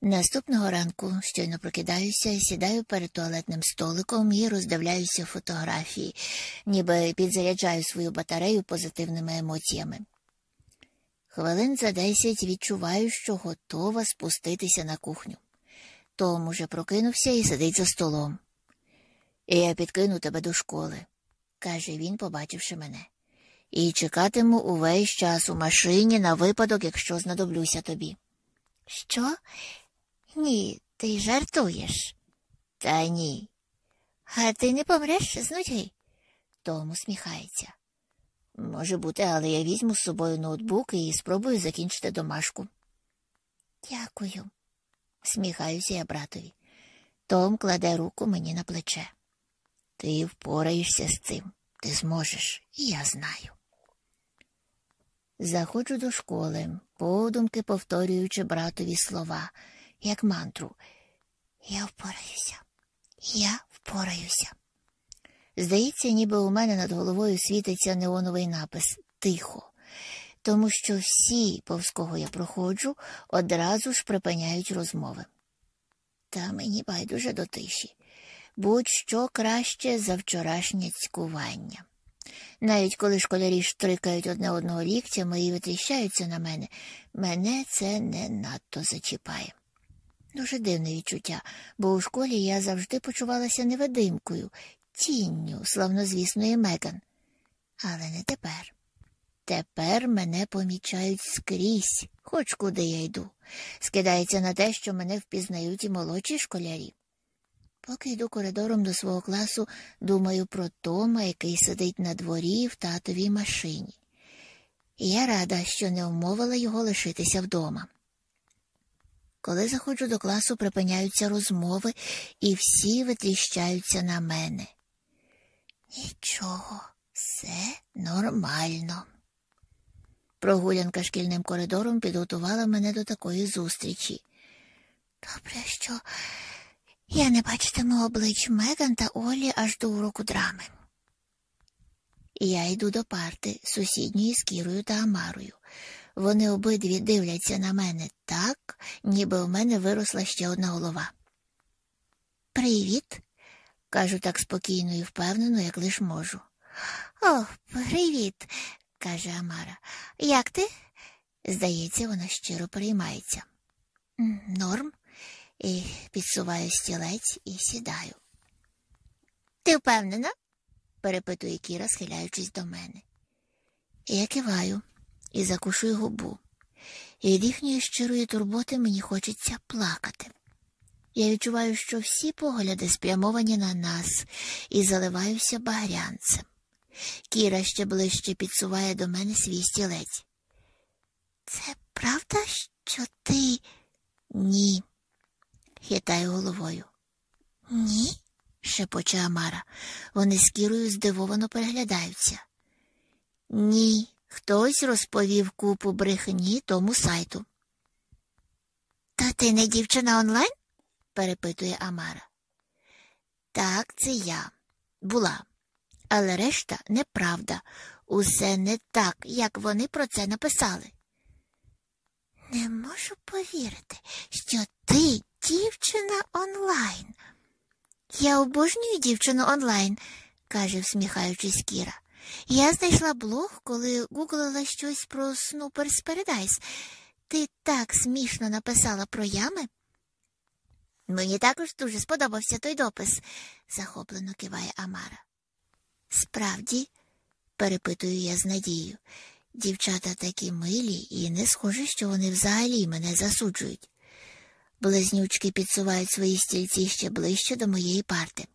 Наступного ранку щойно прокидаюся, сідаю перед туалетним столиком і роздивляюся фотографії, ніби підзаряджаю свою батарею позитивними емоціями. Хвилин за десять відчуваю, що готова спуститися на кухню. Том уже прокинувся і сидить за столом. Я підкину тебе до школи, каже він, побачивши мене, і чекатиму увесь час у машині на випадок, якщо знадоблюся тобі. Що? Ні, ти жартуєш. Та ні. А ти не помреш з нудьги? Том усміхається. Може бути, але я візьму з собою ноутбук і спробую закінчити домашку. Дякую, сміхаюся я братові. Том кладе руку мені на плече. Ти впораєшся з цим. Ти зможеш, і я знаю. Заходжу до школи, подумки повторюючи братові слова, як мантру. Я впораюся, я впораюся. Здається, ніби у мене над головою світиться неоновий напис Тихо, тому що всі, повз кого я проходжу, одразу ж припиняють розмови. Та мені байдуже до тиші, будь-що краще за вчорашнє цькування. Навіть коли школярі штрикають одне одного ліктями і витріщаються на мене, мене це не надто зачіпає. Дуже дивне відчуття, бо у школі я завжди почувалася невидимкою, тінню славнозвісної Меган. Але не тепер. Тепер мене помічають скрізь, хоч куди я йду. Скидається на те, що мене впізнають і молодші школярі. Поки йду коридором до свого класу, думаю про Тома, який сидить на дворі в татовій машині. Я рада, що не умовила його лишитися вдома. Коли заходжу до класу, припиняються розмови, і всі витріщаються на мене. Нічого, все нормально. Прогулянка шкільним коридором підготувала мене до такої зустрічі. Добре, що я не бачитиму облич Меган та Олі аж до уроку драми. Я йду до парти сусідньої з Кірою та Амарою. Вони обидві дивляться на мене так, ніби у мене виросла ще одна голова. Привіт, кажу так спокійно і впевнено, як лиш можу. О, привіт, каже Амара. Як ти? Здається, вона щиро переймається. Норм, і підсуваю стілець і сідаю. Ти впевнена? перепитує Кіра, схиляючись до мене. Я киваю і закушую губу. І від їхньої щирої турботи мені хочеться плакати. Я відчуваю, що всі погляди спрямовані на нас і заливаюся багрянцем. Кіра ще ближче підсуває до мене свій стілець. Це правда, що ти ні, хитаю головою. Ні? шепоче Амара. Вони з Кірою здивовано переглядаються. Ні, хтось розповів купу брехні тому сайту. Та ти не дівчина онлайн? перепитує Амара. Так, це я була. Але решта неправда. Усе не так, як вони про це написали. Не можу повірити, що ти дівчина онлайн. Я обожнюю дівчину онлайн, каже, всміхаючись Кіра. Я знайшла блог, коли гуглила щось про Снуперс Paradise. Ти так смішно написала про ями. Мені також дуже сподобався той допис, захоплено киває Амара. Справді, перепитую я з надією, дівчата такі милі і не схоже, що вони взагалі мене засуджують. Близнючки підсувають свої стільці ще ближче до моєї парти.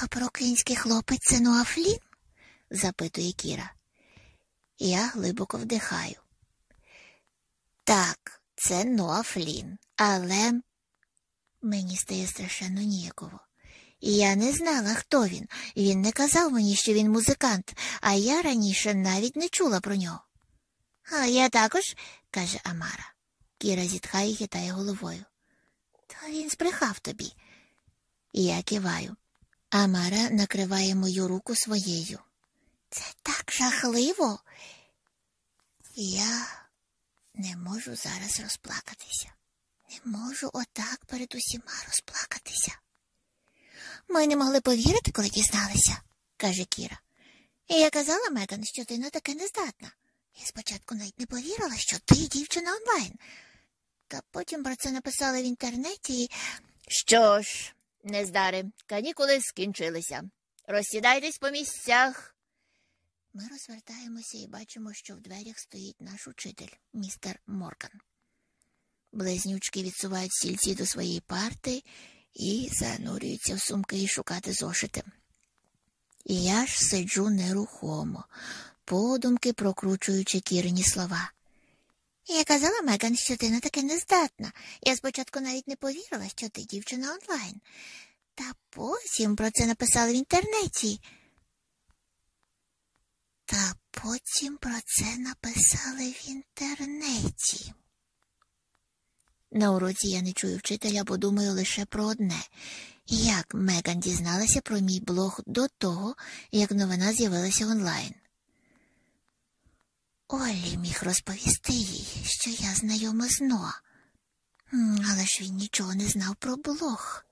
Доброкинський хлопець це Нуафлін? Запитує Кіра. Я глибоко вдихаю. Так, це Ноафлін, але мені стає страшенно ніяково. Я не знала, хто він. Він не казав мені, що він музикант, а я раніше навіть не чула про нього. А я також, каже Амара. Кіра зітхає і хитає головою. То він збрехав тобі. Я киваю. Амара накриває мою руку своєю. Це так жахливо. Я не можу зараз розплакатися. Не можу отак перед усіма розплакатися. Ми не могли повірити, коли дізналися, каже Кіра. І я казала Меган, що ти на таке не здатна. Я спочатку навіть не повірила, що ти дівчина онлайн. Та потім про це написали в інтернеті і. Що ж, нездари, канікули скінчилися. Розсідайтесь по місцях. Ми розвертаємося і бачимо, що в дверях стоїть наш учитель, містер Морган. Близнючки відсувають стільці до своєї парти і занурюються в сумки і шукати зошити. І я ж сиджу нерухомо, подумки прокручуючи кірині слова. Я казала Меган, що ти на таке не здатна. Я спочатку навіть не повірила, що ти дівчина онлайн. Та потім про це написали в інтернеті. Та потім про це написали в інтернеті. На уроці я не чую вчителя, бо думаю лише про одне як Меган дізналася про мій блог до того, як новина з'явилася онлайн. Олі міг розповісти їй, що я знайома з Ноа. але ж він нічого не знав про блог.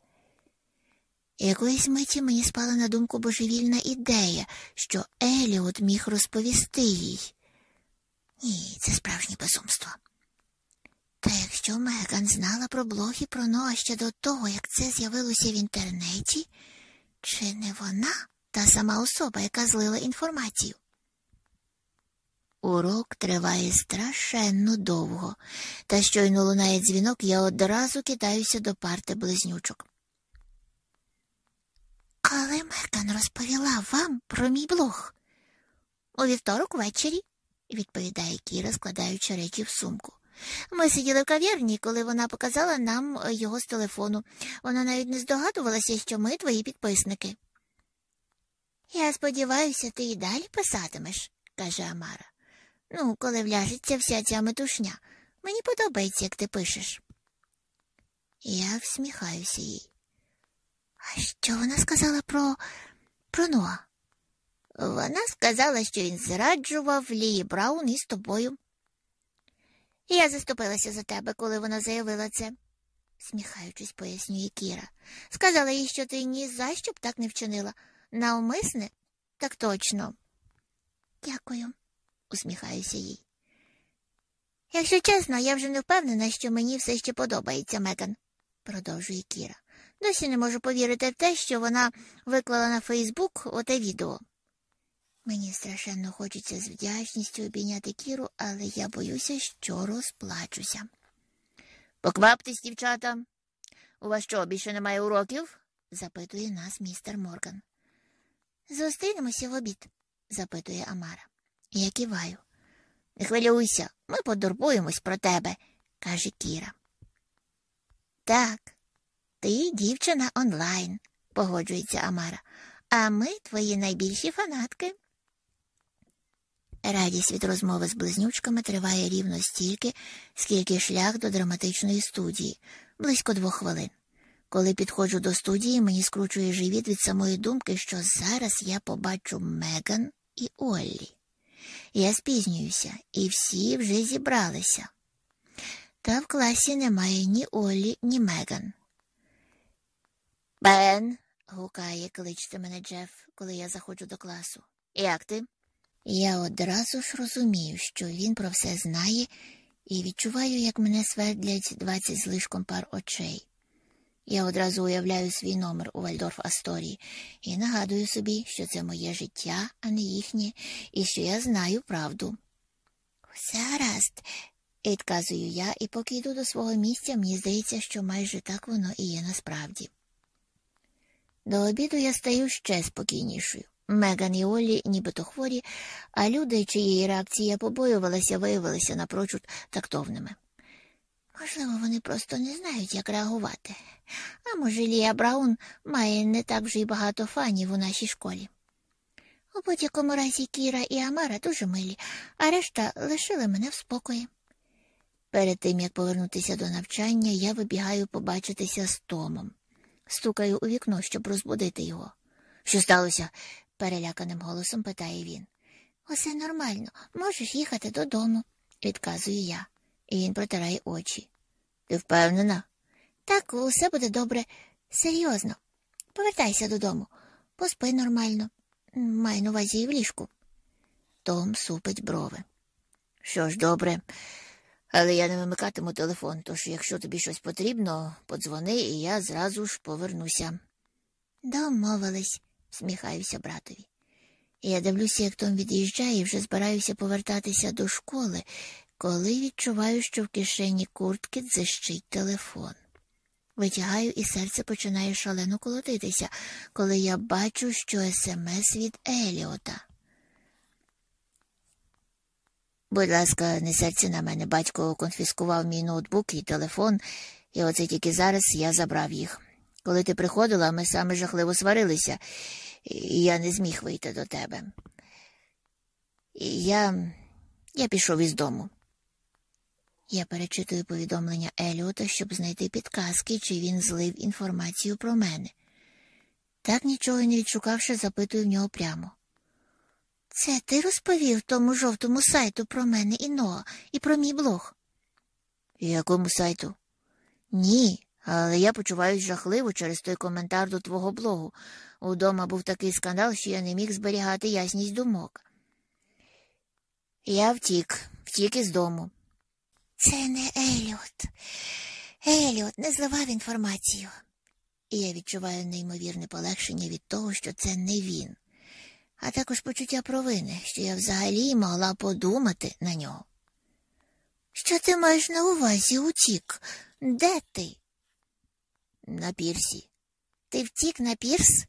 Якоїсь миті мені спала на думку божевільна ідея, що Еліот міг розповісти їй. Ні, це справжнє безумство. Та якщо Меган знала про блог і про Ноа ще до того, як це з'явилося в інтернеті, чи не вона та сама особа, яка злила інформацію? Урок триває страшенно довго, та щойно лунає дзвінок, я одразу кидаюся до парти близнючок. Коли Меган розповіла вам про мій блог? У вівторок ввечері, відповідає Кіра, складаючи речі в сумку. Ми сиділи в кав'ярні, коли вона показала нам його з телефону. Вона навіть не здогадувалася, що ми твої підписники. Я сподіваюся, ти і далі писатимеш, каже Амара. Ну, коли вляжеться вся ця метушня. Мені подобається, як ти пишеш. Я всміхаюся їй. А що вона сказала про про Ноа? Вона сказала, що він зраджував Лії Браун із тобою. Я заступилася за тебе, коли вона заявила це, сміхаючись, пояснює Кіра. Сказала їй, що ти ні за що б так не вчинила. Навмисне? Так точно. Дякую, усміхаюся їй. Якщо чесно, я вже не впевнена, що мені все ще подобається, Меган, продовжує Кіра. Досі не можу повірити в те, що вона виклала на Фейсбук оте відео. Мені страшенно хочеться з вдячністю обійняти Кіру, але я боюся, що розплачуся. Покваптесь, дівчата. У вас що, більше немає уроків? запитує нас містер Морган. Зустрінемося в обід, запитує Амара. Я киваю. Не хвилюйся, ми подурбуємось про тебе, каже Кіра. Так, ти дівчина онлайн, погоджується Амара, а ми твої найбільші фанатки. Радість від розмови з близнючками триває рівно стільки, скільки шлях до драматичної студії, близько двох хвилин. Коли підходжу до студії, мені скручує живіт від самої думки, що зараз я побачу Меган і Оллі. Я спізнююся, і всі вже зібралися. Та в класі немає ні Оллі, ні Меган. Бен, гукає, кличте мене Джеф, коли я заходжу до класу. Як ти? Я одразу ж розумію, що він про все знає, і відчуваю, як мене свердлять двадцять злишком пар очей. Я одразу уявляю свій номер у Вальдорф Асторії і нагадую собі, що це моє життя, а не їхнє, і що я знаю правду. Гаразд, відказую я, і поки йду до свого місця, мені здається, що майже так воно і є насправді. До обіду я стаю ще спокійнішою. Меган і Олі нібито хворі, а люди, чиєї реакції я побоювалася, виявилися напрочуд тактовними. Можливо, вони просто не знають, як реагувати. А може, Лія Браун має не так вже й багато фанів у нашій школі. У будь-якому разі Кіра і Амара дуже милі, а решта лишили мене в спокої. Перед тим, як повернутися до навчання, я вибігаю побачитися з Томом. Стукаю у вікно, щоб розбудити його. Що сталося? переляканим голосом питає він. Усе нормально, можеш їхати додому, відказую я, і він протирає очі. Ти впевнена? Так, усе буде добре. Серйозно. Повертайся додому. Поспи нормально. Маю на увазі і в ліжку. Том супить брови. Що ж, добре, але я не вимикатиму телефон, тож якщо тобі щось потрібно, подзвони, і я зразу ж повернуся. Домовились, сміхаюся братові. Я дивлюся, як Том від'їжджає, і вже збираюся повертатися до школи, коли відчуваю, що в кишені куртки дзищить телефон. Витягаю, і серце починає шалено колотитися, коли я бачу, що смс від Еліота. Будь ласка, не серце на мене. Батько конфіскував мій ноутбук і телефон, і оце тільки зараз я забрав їх. Коли ти приходила, ми саме жахливо сварилися, і я не зміг вийти до тебе. І я я пішов із дому. Я перечитую повідомлення Еліота, щоб знайти підказки, чи він злив інформацію про мене. Так нічого не відшукавши, запитую в нього прямо. Це ти розповів тому жовтому сайту про мене і Ноа, і про мій блог? Якому сайту? Ні, але я почуваюся жахливо через той коментар до твого блогу. Удома був такий скандал, що я не міг зберігати ясність думок. Я втік, втік із дому. Це не Еліот. Еліот не зливав інформацію. І я відчуваю неймовірне полегшення від того, що це не він, а також почуття провини, що я взагалі могла подумати на нього. Що ти маєш на увазі утік? Де ти? На пірсі. Ти втік на пірс?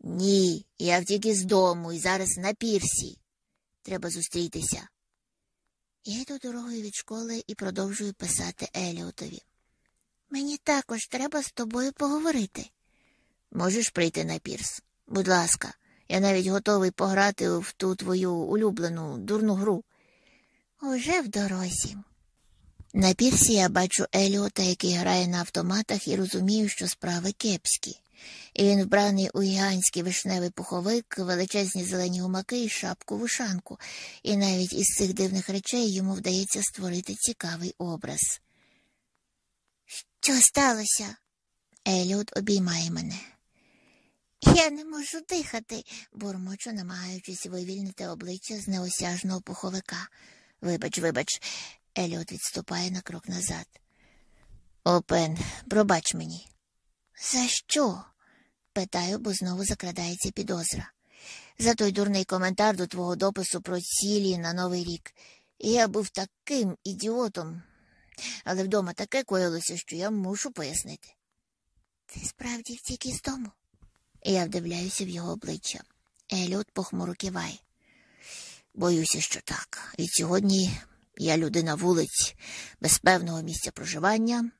Ні, я втік із дому і зараз на пірсі. Треба зустрітися. Я йду дорогою від школи і продовжую писати Еліотові. Мені також треба з тобою поговорити. Можеш прийти на пірс? Будь ласка, я навіть готовий пограти в ту твою улюблену дурну гру. Уже в дорозі. На пірсі я бачу Еліота, який грає на автоматах, і розумію, що справи кепські. І він вбраний у гігантський вишневий пуховик, величезні зелені гумаки і шапку вушанку, і навіть із цих дивних речей йому вдається створити цікавий образ. Що сталося? Еліот обіймає мене. Я не можу дихати, бурмочу, намагаючись вивільнити обличчя з неосяжного пуховика. Вибач, вибач, Еліот відступає на крок назад. Опен, пробач мені. За що? Питаю, бо знову закрадається підозра. За той дурний коментар до твого допису про цілі на Новий рік. Я був таким ідіотом, але вдома таке коїлося, що я мушу пояснити. Ти справді втік із дому? Я вдивляюся в його обличчя. Еліот похмуро киває. Боюся, що так. І сьогодні я людина вулиць, без певного місця проживання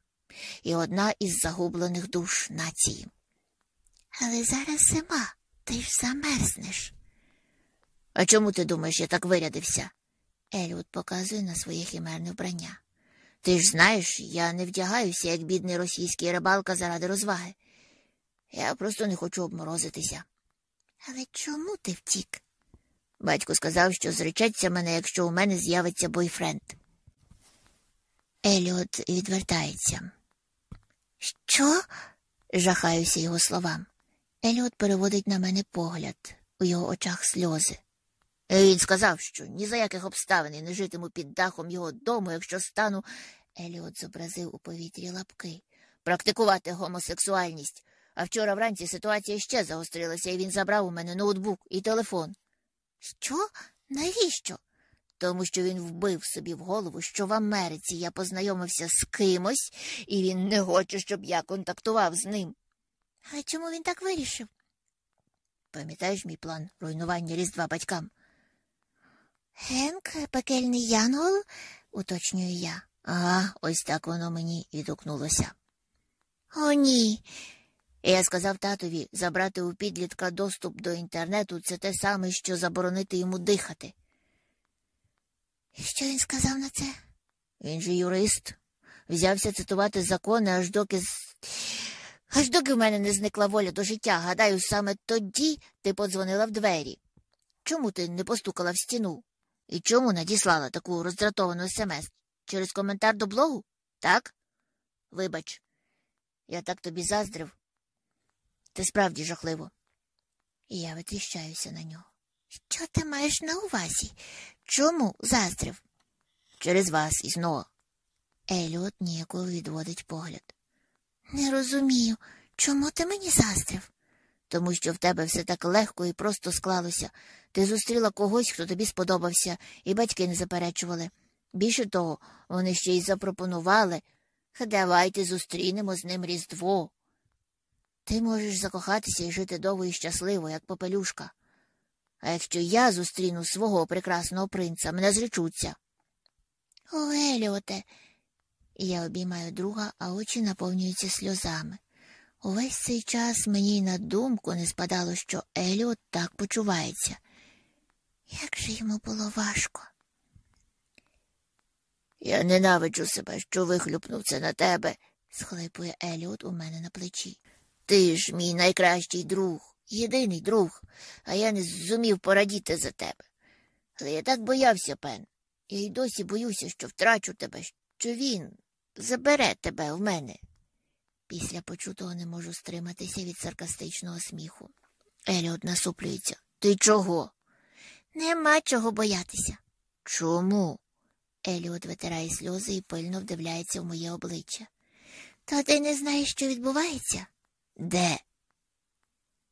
і одна із загублених душ нації. Але зараз зима, ти ж замерзнеш. А чому ти думаєш, я так вирядився? Еліот показує на своє хімерне вбрання. Ти ж знаєш, я не вдягаюся, як бідний російський рибалка заради розваги. Я просто не хочу обморозитися. Але чому ти втік? Батько сказав, що зречеться мене, якщо у мене з'явиться бойфренд. Еліот відвертається. Що? жахаюся його словам. Еліот переводить на мене погляд, у його очах сльози. Він сказав, що ні за яких обставин не житиму під дахом його дому, якщо стану. Еліот зобразив у повітрі лапки. Практикувати гомосексуальність. А вчора вранці ситуація ще загострилася, і він забрав у мене ноутбук і телефон. Що? Навіщо? Тому що він вбив собі в голову, що в Америці я познайомився з кимось, і він не хоче, щоб я контактував з ним. А чому він так вирішив? Пам'ятаєш мій план руйнування Різдва батькам? Генк, пекельний янгол, уточнюю я. Ага, ось так воно мені відгукнулося. О, ні. Я сказав татові забрати у підлітка доступ до інтернету це те саме, що заборонити йому дихати. І що він сказав на це? Він же юрист. Взявся цитувати закони, аж доки аж доки в мене не зникла воля до життя. Гадаю, саме тоді ти подзвонила в двері. Чому ти не постукала в стіну? І чому надіслала таку роздратовану смс? Через коментар до блогу? Так? вибач. Я так тобі заздрив. Ти справді жахливо. І я витріщаюся на нього. Що ти маєш на увазі? Чому заздрив? Через вас із Ноа. Еліот ніяково відводить погляд. Не розумію, чому ти мені заздрив? Тому що в тебе все так легко і просто склалося. Ти зустріла когось, хто тобі сподобався, і батьки не заперечували. Більше того, вони ще й запропонували давайте зустрінемо з ним Різдво. Ти можеш закохатися і жити довго і щасливо, як попелюшка. А якщо я зустріну свого прекрасного принца, мене зречуться. О, Еліоте. Я обіймаю друга, а очі наповнюються сльозами. Увесь цей час мені й на думку не спадало, що Еліот так почувається. Як же йому було важко. Я ненавиджу себе, що вихлюпнув це на тебе, схлипує Еліот у мене на плечі. Ти ж мій найкращий друг, єдиний друг, а я не зумів порадіти за тебе. Але я так боявся, пен. Я й досі боюся, що втрачу тебе, що він забере тебе в мене. Після почутого не можу стриматися від саркастичного сміху. Еліот насуплюється. Ти чого? Нема чого боятися. Чому? Еліот витирає сльози і пильно вдивляється в моє обличчя. То ти не знаєш, що відбувається? Де?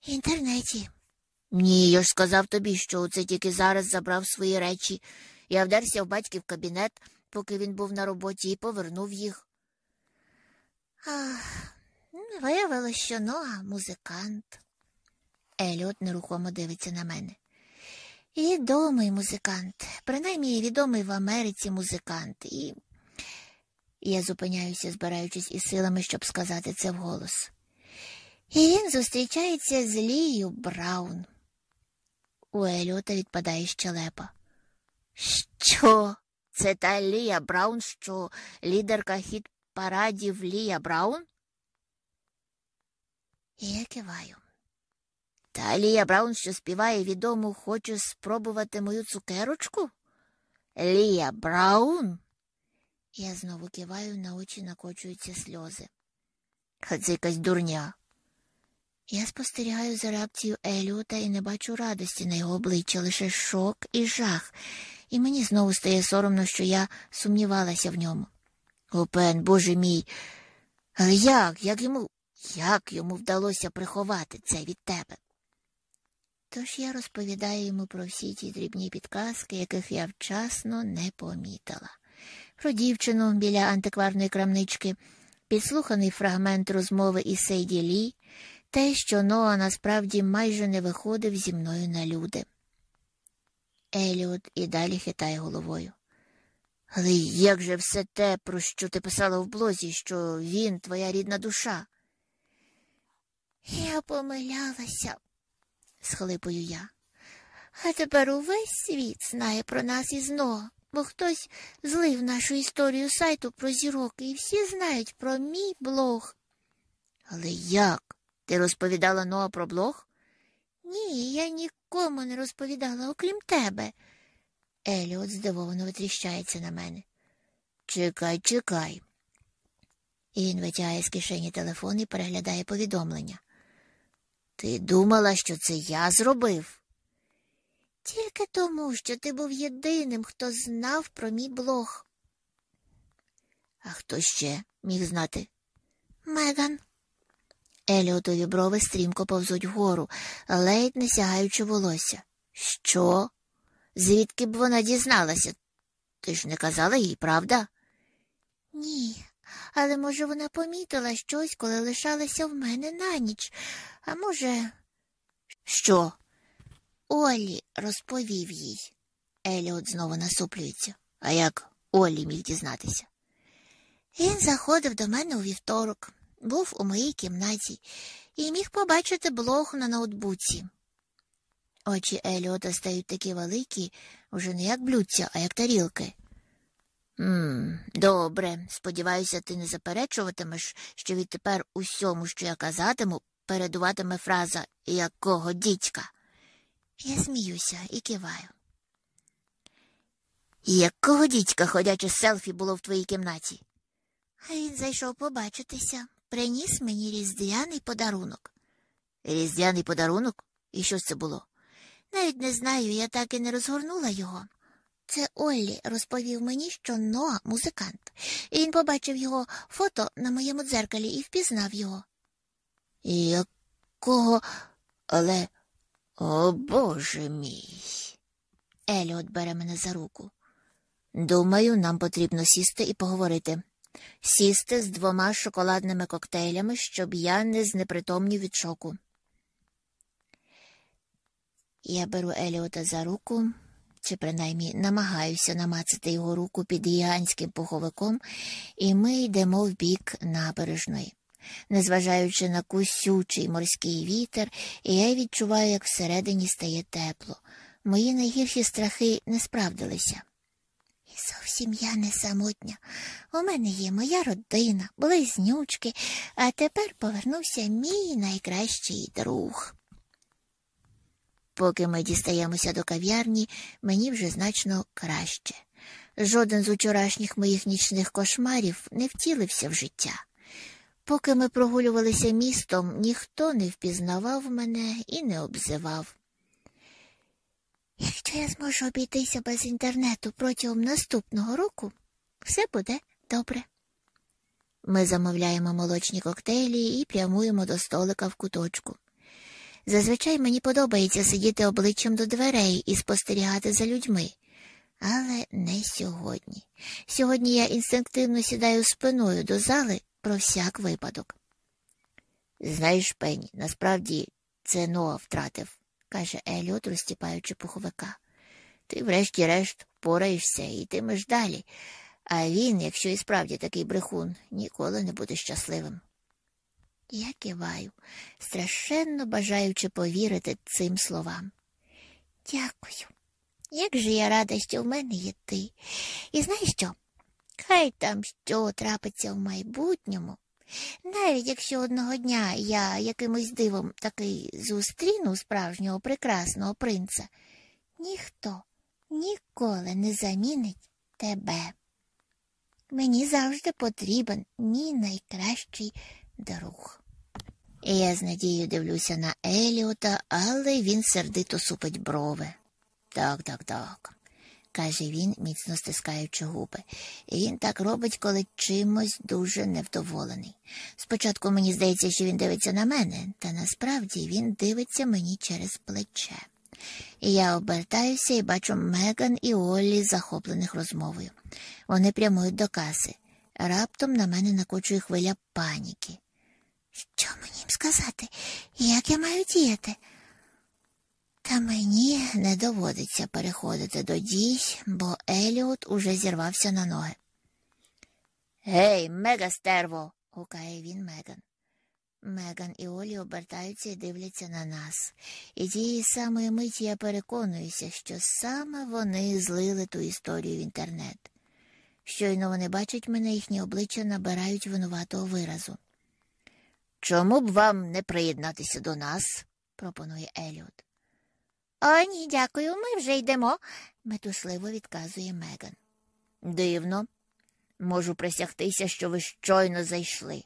В інтернеті. Ні, я ж сказав тобі, що оце тільки зараз забрав свої речі. Я вдерся в батьків кабінет, поки він був на роботі, і повернув їх. Ах, виявилось, що Ноа музикант. Еліот нерухомо дивиться на мене. Відомий музикант, принаймні відомий в Америці музикант, і я зупиняюся, збираючись із силами, щоб сказати це вголос. І він зустрічається з Лією Браун. У Еліота відпадає щелепа. Що? Це та Лія Браун, що лідерка хіт парадів Лія Браун? І я киваю. Та Лія Браун, що співає відому, хоче спробувати мою цукерочку? Лія Браун? Я знову киваю, на очі накочуються сльози. Це якась дурня. Я спостерігаю за реакцією Еліота і не бачу радості на його обличчя, лише шок і жах, і мені знову стає соромно, що я сумнівалася в ньому. Опен, боже мій, але як, як йому, як йому вдалося приховати це від тебе? Тож я розповідаю йому про всі ті дрібні підказки, яких я вчасно не помітила. Про дівчину біля антикварної крамнички, підслуханий фрагмент розмови із Сейді Лі, те, що Ноа насправді майже не виходив зі мною на люди. Еліот і далі хитає головою. Але як же все те, про що ти писала в блозі, що він твоя рідна душа? Я помилялася, схлипую я. А тепер увесь світ знає про нас із Ноа, бо хтось злив нашу історію сайту про зірок, і всі знають про мій блог. Але як? Ти розповідала Ноа про блог? Ні, я нікому не розповідала, окрім тебе. Еліот здивовано витріщається на мене. Чекай, чекай. І він витягає з кишені телефон і переглядає повідомлення. Ти думала, що це я зробив? Тільки тому, що ти був єдиним, хто знав про мій блог. А хто ще міг знати? Меган. Еліотові брови стрімко повзуть вгору, ледь не сягаючи волосся. Що? Звідки б вона дізналася? Ти ж не казала їй, правда? Ні, але, може, вона помітила щось, коли лишалася в мене на ніч. А може, що? Олі розповів їй. Еліот знову насуплюється. А як Олі міг дізнатися? Він заходив до мене у вівторок, був у моїй кімнаті і міг побачити блог на ноутбуці. Очі Еліота стають такі великі, уже не як блюдця, а як тарілки. «Ммм, Добре. Сподіваюся, ти не заперечуватимеш, що відтепер усьому, що я казатиму, передуватиме фраза якого дідька. Я сміюся і киваю. Якого дідька ходяче селфі було в твоїй кімнаті? А він зайшов побачитися, приніс мені різдвяний подарунок. Різдвяний подарунок? І що це було? Навіть не знаю, я так і не розгорнула його. Це Оллі розповів мені, що Ноа музикант, і він побачив його фото на моєму дзеркалі і впізнав його. Якого. Але. О Боже мій. Еліот бере мене за руку. Думаю, нам потрібно сісти і поговорити. Сісти з двома шоколадними коктейлями, щоб я не знепритомнів від шоку. Я беру Еліота за руку, чи принаймні намагаюся намацати його руку під гігантським пуховиком, і ми йдемо в бік набережної. Незважаючи на кусючий морський вітер, я відчуваю, як всередині стає тепло. Мої найгірші страхи не справдилися. Зовсім я не самотня. У мене є моя родина, близнючки, а тепер повернувся мій найкращий друг. Поки ми дістаємося до кав'ярні, мені вже значно краще. Жоден з учорашніх моїх нічних кошмарів не втілився в життя. Поки ми прогулювалися містом, ніхто не впізнавав мене і не обзивав. Якщо я зможу обійтися без інтернету протягом наступного року, все буде добре. Ми замовляємо молочні коктейлі і прямуємо до столика в куточку. Зазвичай мені подобається сидіти обличчям до дверей і спостерігати за людьми. Але не сьогодні. Сьогодні я інстинктивно сідаю спиною до зали про всяк випадок. Знаєш, Пенні, насправді це Ноа втратив, каже Еліот, розтіпаючи пуховика. Ти, врешті-решт, впораєшся і йтимеш далі, а він, якщо і справді такий брехун, ніколи не буде щасливим. Я киваю, страшенно бажаючи повірити цим словам. Дякую. Як же я рада, що в мене є ти. І знаєш що? Хай там що трапиться в майбутньому. Навіть якщо одного дня я якимось дивом таки зустріну справжнього прекрасного принца, ніхто ніколи не замінить тебе. Мені завжди потрібен мій найкращий друг. Я з надією дивлюся на Еліота, але він сердито супить брови. Так, так, так, каже він, міцно стискаючи губи. І він так робить, коли чимось дуже невдоволений. Спочатку мені здається, що він дивиться на мене, та насправді він дивиться мені через плече. І я обертаюся і бачу Меган і Оллі, захоплених розмовою. Вони прямують до каси. Раптом на мене накочує хвиля паніки. Що мені їм сказати? Як я маю діяти? Та мені не доводиться переходити до дій, бо Еліот уже зірвався на ноги. Гей, мегастерво. гукає він Меган. Меган і Олі обертаються і дивляться на нас, і тієї самої миті я переконуюся, що саме вони злили ту історію в інтернет. Щойно вони бачать мене, їхні обличчя набирають винуватого виразу. Чому б вам не приєднатися до нас? пропонує Еліот. О, ні, дякую, ми вже йдемо, метушливо відказує Меган. Дивно, можу присягтися, що ви щойно зайшли.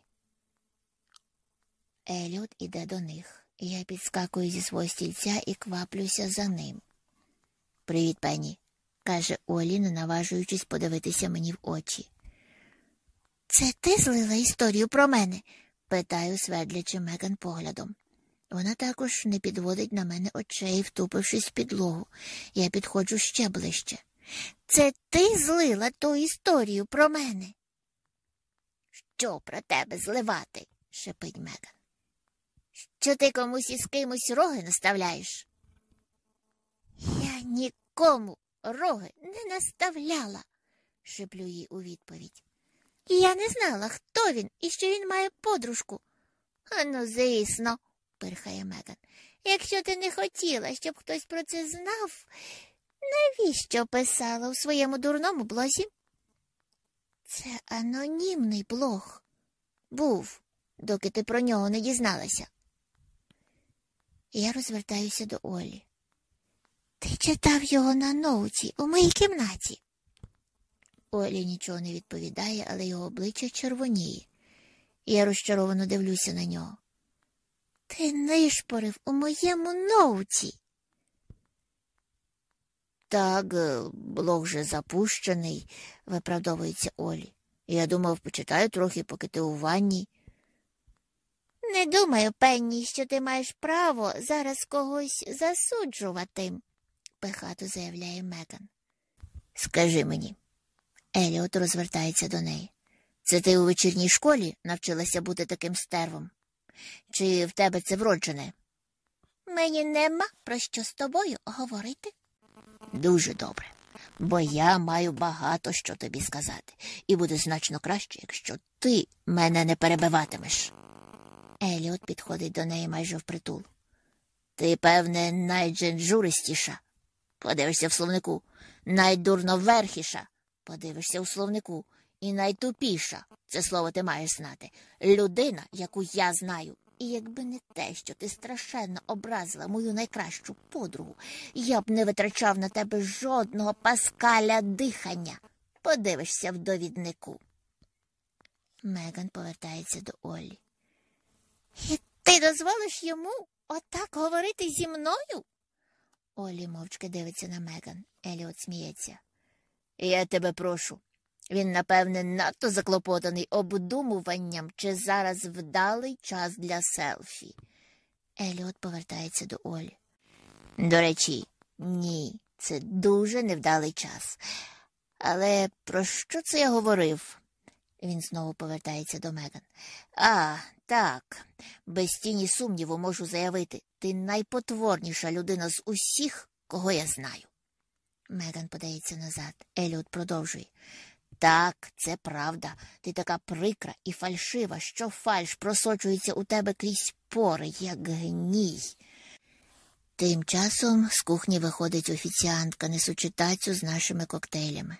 Еліот іде до них, я підскакую зі свого стільця і кваплюся за ним. Привіт, Пенні, каже Олі, не наважуючись подивитися мені в очі. Це ти злила історію про мене? питаю, свердлячи Меган поглядом. Вона також не підводить на мене очей, втупившись в підлогу. Я підходжу ще ближче. Це ти злила ту історію про мене? Що про тебе зливати? шепить Меган. Що ти комусь із кимось роги наставляєш? Я нікому роги не наставляла, шеплю їй у відповідь. Я не знала, хто він і що він має подружку. А ну, звісно, пирхає Меган. Якщо ти не хотіла, щоб хтось про це знав, навіщо писала у своєму дурному блозі? Це анонімний блог. Був, доки ти про нього не дізналася. Я розвертаюся до Олі. Ти читав його на ноуті у моїй кімнаті. Олі нічого не відповідає, але його обличчя червоніє. Я розчаровано дивлюся на нього. Ти нишпорив у моєму ноуті. Так, е, блог вже запущений, виправдовується Олі. Я думав, почитаю трохи, поки ти у ванні. Не думаю, Пенні, що ти маєш право зараз когось засуджувати, пихато заявляє Меган. Скажи мені. Еліот розвертається до неї. Це ти у вечірній школі навчилася бути таким стервом? Чи в тебе це вроджене? Мені нема про що з тобою говорити. Дуже добре, бо я маю багато що тобі сказати, і буде значно краще, якщо ти мене не перебиватимеш. Еліот підходить до неї майже впритул. Ти, певне, найдженджуристіша. Подивишся в словнику, найдурноверхіша. Подивишся у словнику, і найтупіша. Це слово ти маєш знати. Людина, яку я знаю. І якби не те, що ти страшенно образила мою найкращу подругу, я б не витрачав на тебе жодного паскаля дихання. Подивишся в довіднику. Меган повертається до Олі. І ти дозволиш йому отак говорити зі мною? Олі мовчки дивиться на Меган. Еліот сміється. Я тебе прошу. Він, напевне, надто заклопотаний обдумуванням, чи зараз вдалий час для селфі. Еліот повертається до Олі. До речі, ні, це дуже невдалий час. Але про що це я говорив? Він знову повертається до Меган. А, так, без тіні сумніву можу заявити, ти найпотворніша людина з усіх, кого я знаю. Меган подається назад. Еліот продовжує. Так, це правда. Ти така прикра і фальшива, що фальш просочується у тебе крізь пори, як гній. Тим часом з кухні виходить офіціантка, несучи тацю з нашими коктейлями.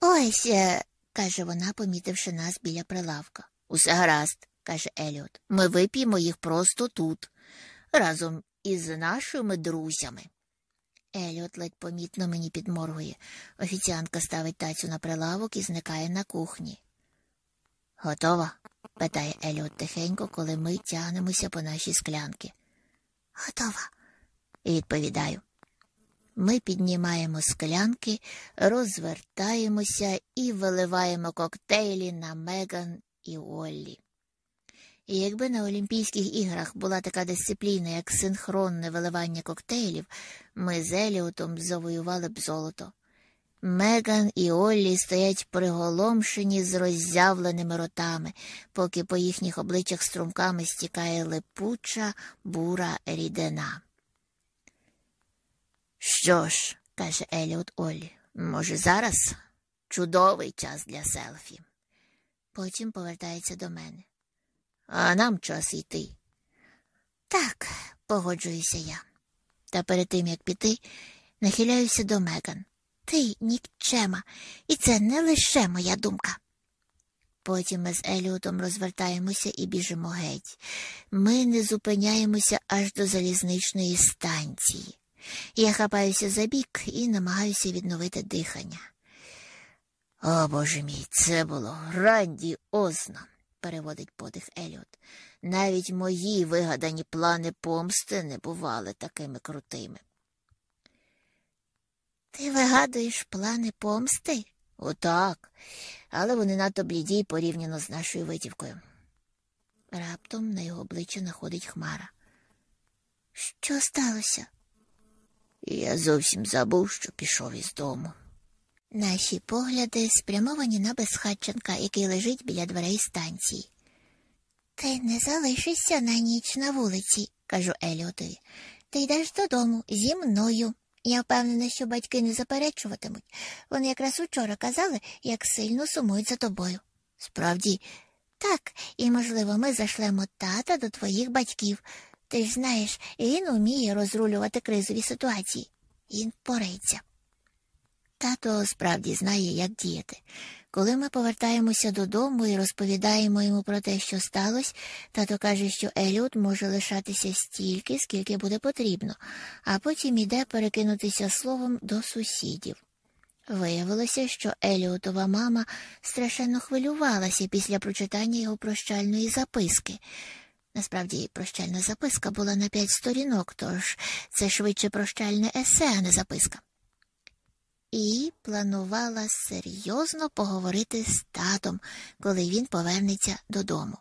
Ось, е, каже вона, помітивши нас біля прилавка. Усе гаразд, каже Еліот. Ми вип'ємо їх просто тут, разом із нашими друзями. Еліот ледь помітно мені підморгує. Офіціантка ставить тацю на прилавок і зникає на кухні. Готова? питає Еліот тихенько, коли ми тягнемося по нашій склянки. Готова. Відповідаю. Ми піднімаємо склянки, розвертаємося і виливаємо коктейлі на Меган і Оллі. І якби на Олімпійських іграх була така дисципліна, як синхронне виливання коктейлів, ми з Еліотом завоювали б золото. Меган і Оллі стоять приголомшені з роззявленими ротами, поки по їхніх обличчях струмками стікає липуча бура рідина. Що ж, каже Еліот Оллі, може, зараз чудовий час для селфі. Потім повертається до мене. А нам час йти. Так, погоджуюся я. Та перед тим, як піти, нахиляюся до Меган. Ти нікчема, і це не лише моя думка. Потім ми з Еліотом розвертаємося і біжимо геть. Ми не зупиняємося аж до залізничної станції. Я хапаюся за бік і намагаюся відновити дихання. О, боже мій, це було грандіозно, переводить подих Еліот. Навіть мої вигадані плани помсти не бували такими крутими. Ти вигадуєш плани помсти? Отак, але вони надто бліді порівняно з нашою витівкою. Раптом на його обличчя находить хмара. Що сталося? Я зовсім забув, що пішов із дому. Наші погляди спрямовані на безхатченка, який лежить біля дверей станції. Ти не залишишся на ніч на вулиці, кажу Еліотові. Ти йдеш додому зі мною. Я впевнена, що батьки не заперечуватимуть. Вони якраз учора казали, як сильно сумують за тобою. Справді, так, і, можливо, ми зашлемо тата до твоїх батьків. Ти ж знаєш, він уміє розрулювати кризові ситуації. Він порається. Тато справді знає, як діяти. Коли ми повертаємося додому і розповідаємо йому про те, що сталося, тато каже, що Еліот може лишатися стільки, скільки буде потрібно, а потім іде перекинутися словом до сусідів. Виявилося, що Еліотова мама страшенно хвилювалася після прочитання його прощальної записки. Насправді, прощальна записка була на п'ять сторінок, тож це швидше прощальне есе, а не записка. І планувала серйозно поговорити з татом, коли він повернеться додому.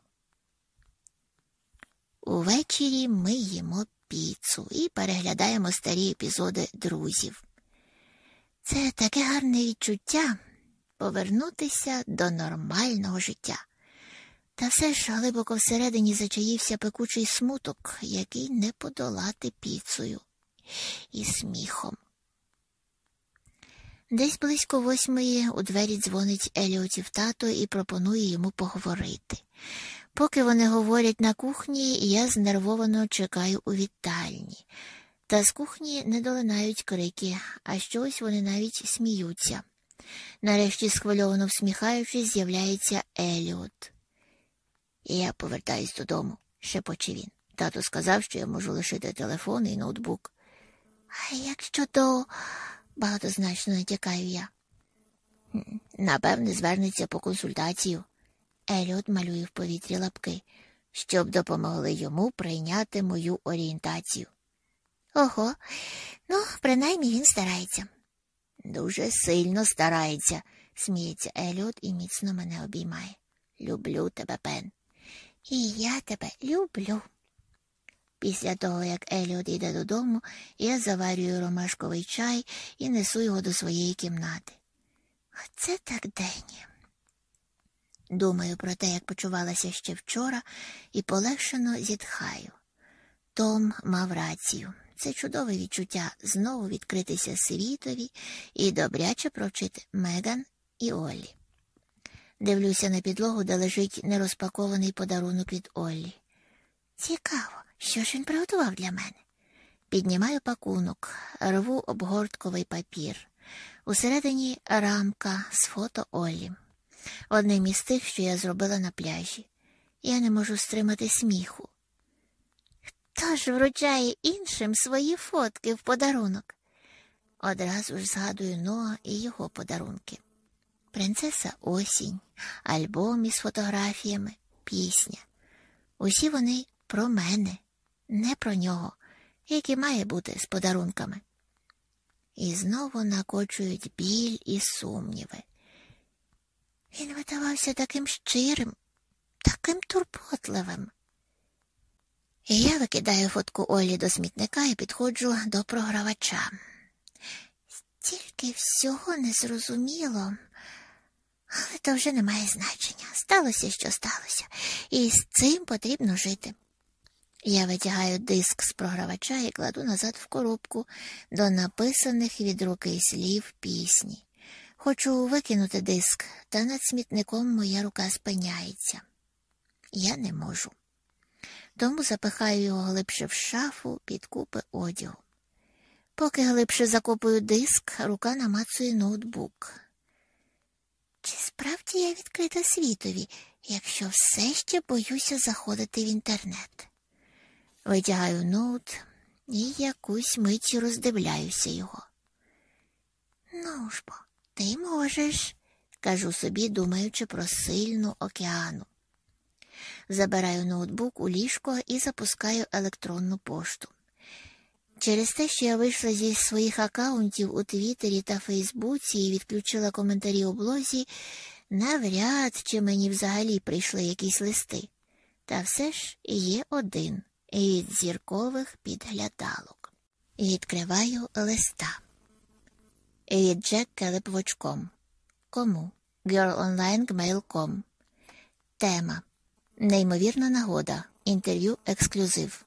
Увечері ми їмо піцу і переглядаємо старі епізоди друзів. Це таке гарне відчуття повернутися до нормального життя. Та все ж глибоко всередині зачаївся пекучий смуток, який не подолати піцею і сміхом. Десь близько восьмої у двері дзвонить Еліотів тато і пропонує йому поговорити. Поки вони говорять на кухні, я знервовано чекаю у вітальні. Та з кухні не долинають крики, а щось вони навіть сміються. Нарешті, схвильовано всміхаючись, з'являється Еліот. Я повертаюсь додому, шепоче він. Тато сказав, що я можу лишити телефон і ноутбук. А як щодо багатозначно натякаю я. Напевне, звернеться по консультацію. Еліот малює в повітрі лапки, щоб допомогли йому прийняти мою орієнтацію. Ого, ну, принаймні він старається. Дуже сильно старається, сміється Еліот і міцно мене обіймає. Люблю тебе, Пен. І я тебе люблю. Після того, як Еліот йде додому, я заварюю ромашковий чай і несу його до своєї кімнати. Оце так день. Думаю про те, як почувалася ще вчора, і полегшено зітхаю. Том мав рацію. Це чудове відчуття знову відкритися світові і добряче провчити Меган і Оллі. Дивлюся на підлогу, де лежить нерозпакований подарунок від Оллі. Цікаво, що ж він приготував для мене. Піднімаю пакунок, рву обгортковий папір. Усередині рамка з фото Оллі. Одним із тих, що я зробила на пляжі. Я не можу стримати сміху. Хто ж вручає іншим свої фотки в подарунок? Одразу ж згадую Ноа і його подарунки. Принцеса осінь, альбом із фотографіями, пісня. Усі вони про мене, не про нього, як і має бути з подарунками. І знову накочують біль і сумніви. Він видавався таким щирим, таким турботливим. Я викидаю фотку Олі до смітника і підходжу до програвача. Стільки всього незрозуміло, але то вже не має значення. Сталося, що сталося, і з цим потрібно жити. Я витягаю диск з програвача і кладу назад в коробку до написаних від руки слів пісні. Хочу викинути диск, та над смітником моя рука спиняється. Я не можу. Тому запихаю його глибше в шафу під купи одягу. Поки глибше закопую диск, рука намацує ноутбук. Чи справді я відкрита світові, якщо все ще боюся заходити в інтернет? Витягаю ноут і якусь мить роздивляюся його. Ну ж бо, ти можеш, кажу собі, думаючи про сильну океану. Забираю ноутбук у ліжко і запускаю електронну пошту. Через те, що я вийшла зі своїх акаунтів у Твіттері та Фейсбуці і відключила коментарі у блозі, навряд чи мені взагалі прийшли якісь листи. Та все ж є один від зіркових підглядалок. Відкриваю листа. Від Джек Келепвочком. Кому? girlonline.gmail.com Тема Неймовірна нагода. Інтерв'ю ексклюзив.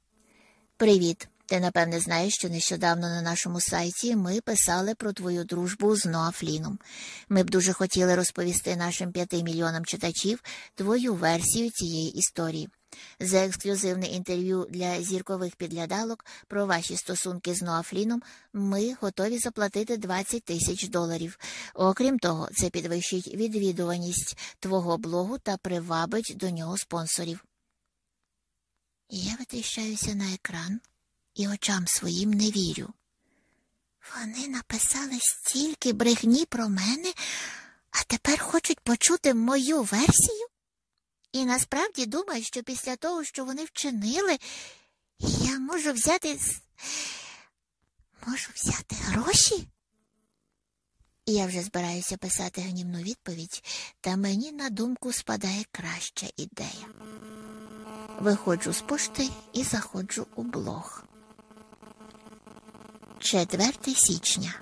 Привіт. Ти напевне знаєш, що нещодавно на нашому сайті ми писали про твою дружбу з Ноа Фліном. Ми б дуже хотіли розповісти нашим п'яти мільйонам читачів твою версію цієї історії. За ексклюзивне інтерв'ю для зіркових підглядалок про ваші стосунки з Ноа Фліном ми готові заплатити 20 тисяч доларів. Окрім того, це підвищить відвідуваність твого блогу та привабить до нього спонсорів. Я витріщаюся на екран і очам своїм не вірю. Вони написали стільки брехні про мене, а тепер хочуть почути мою версію? І насправді думають, що після того, що вони вчинили, я можу взяти. Можу взяти гроші? Я вже збираюся писати гнівну відповідь, та мені на думку спадає краща ідея. Виходжу з пошти і заходжу у блог. 4 січня.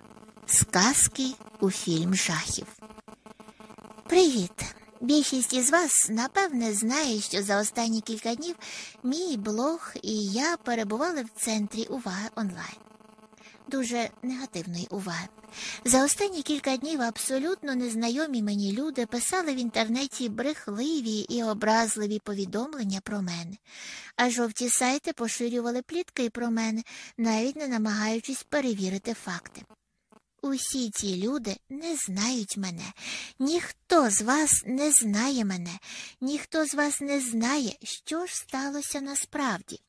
Сказки у фільм жахів. Привіт! Більшість із вас, напевне, знає, що за останні кілька днів мій блог і я перебували в центрі уваги онлайн. Дуже негативної уваги. За останні кілька днів абсолютно незнайомі мені люди писали в інтернеті брехливі і образливі повідомлення про мене, а жовті сайти поширювали плітки про мене, навіть не намагаючись перевірити факти. Усі ці люди не знають мене, ніхто з вас не знає мене, ніхто з вас не знає, що ж сталося насправді.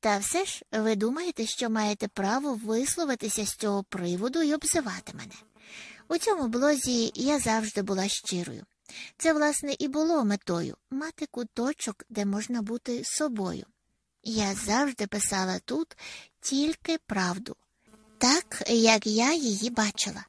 Та все ж ви думаєте, що маєте право висловитися з цього приводу і обзивати мене. У цьому блозі я завжди була щирою. Це, власне, і було метою мати куточок, де можна бути собою. Я завжди писала тут тільки правду, так, як я її бачила.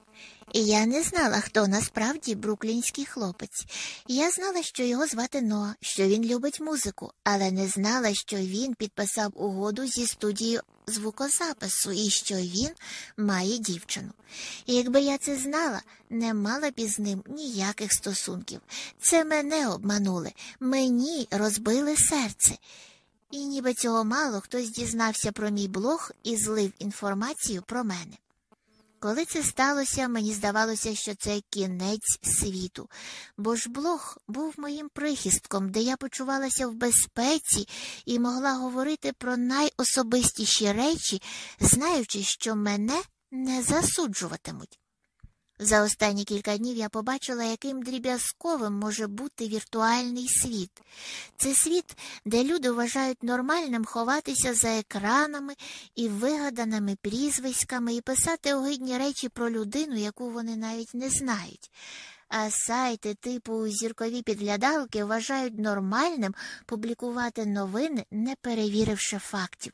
Я не знала, хто насправді бруклінський хлопець. Я знала, що його звати Ноа, що він любить музику, але не знала, що він підписав угоду зі студією звукозапису і що він має дівчину. І якби я це знала, не мала б із ним ніяких стосунків. Це мене обманули, мені розбили серце. І ніби цього мало хтось дізнався про мій блог і злив інформацію про мене. Коли це сталося, мені здавалося, що це кінець світу, бо ж блог був моїм прихистком, де я почувалася в безпеці і могла говорити про найособистіші речі, знаючи, що мене не засуджуватимуть. За останні кілька днів я побачила, яким дріб'язковим може бути віртуальний світ. Це світ, де люди вважають нормальним ховатися за екранами і вигаданими прізвиськами і писати огидні речі про людину, яку вони навіть не знають. А сайти типу зіркові підглядалки вважають нормальним публікувати новини, не перевіривши фактів.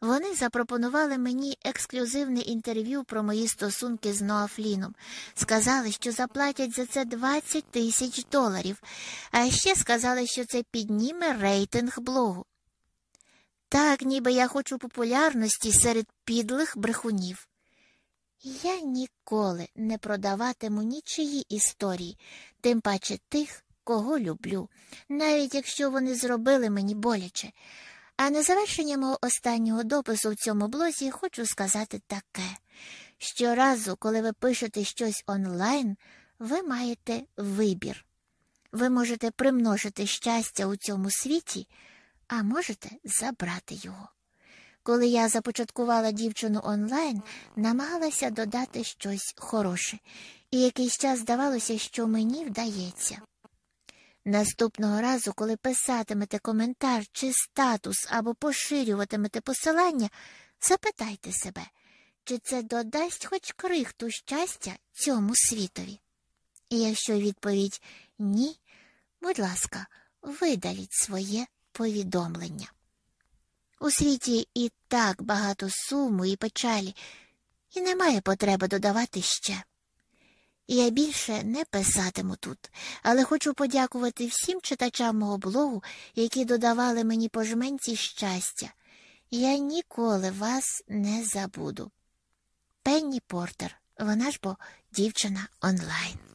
Вони запропонували мені ексклюзивне інтерв'ю про мої стосунки з Ноафліном. Сказали, що заплатять за це 20 тисяч доларів, а ще сказали, що це підніме рейтинг блогу. Так, ніби я хочу популярності серед підлих брехунів. Я ніколи не продаватиму нічиї історії, тим паче тих, кого люблю, навіть якщо вони зробили мені боляче. А на завершення мого останнього допису в цьому блозі хочу сказати таке: щоразу, коли ви пишете щось онлайн, ви маєте вибір. Ви можете примножити щастя у цьому світі, а можете забрати його. Коли я започаткувала дівчину онлайн, намагалася додати щось хороше, і якийсь час здавалося, що мені вдається. Наступного разу, коли писатимете коментар чи статус або поширюватимете посилання, запитайте себе, чи це додасть хоч крихту щастя цьому світові. І якщо відповідь ні, будь ласка, видаліть своє повідомлення. У світі і так багато суму і печалі, і немає потреби додавати ще. Я більше не писатиму тут, але хочу подякувати всім читачам мого блогу, які додавали мені пожменці щастя. Я ніколи вас не забуду. Пенні Портер, вона ж бо дівчина онлайн.